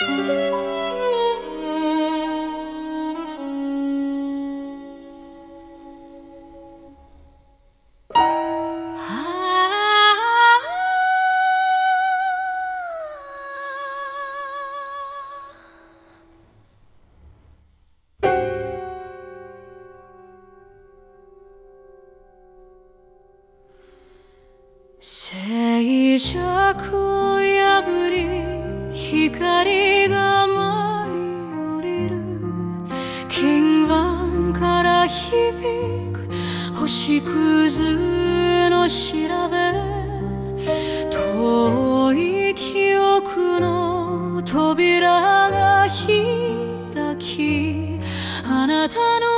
啊，写意这苦。星屑の調べ遠い記憶の扉が開きあなたの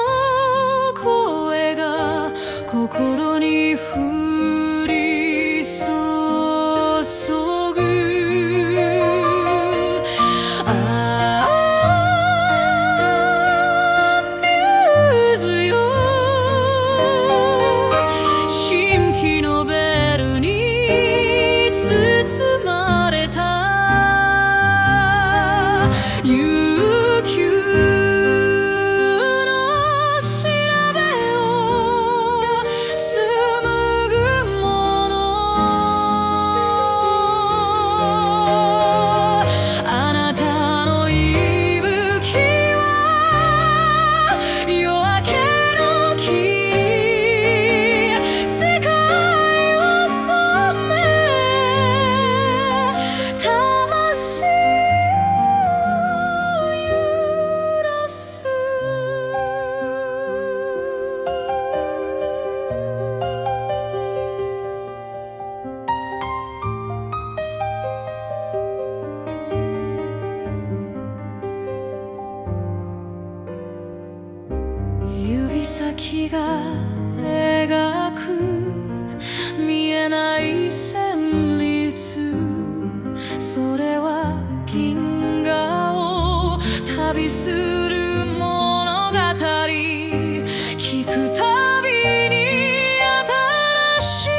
you 先が描く見えない旋律それは銀河を旅する物語聞くたびに新しい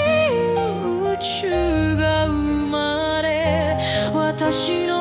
宇宙が生まれ私の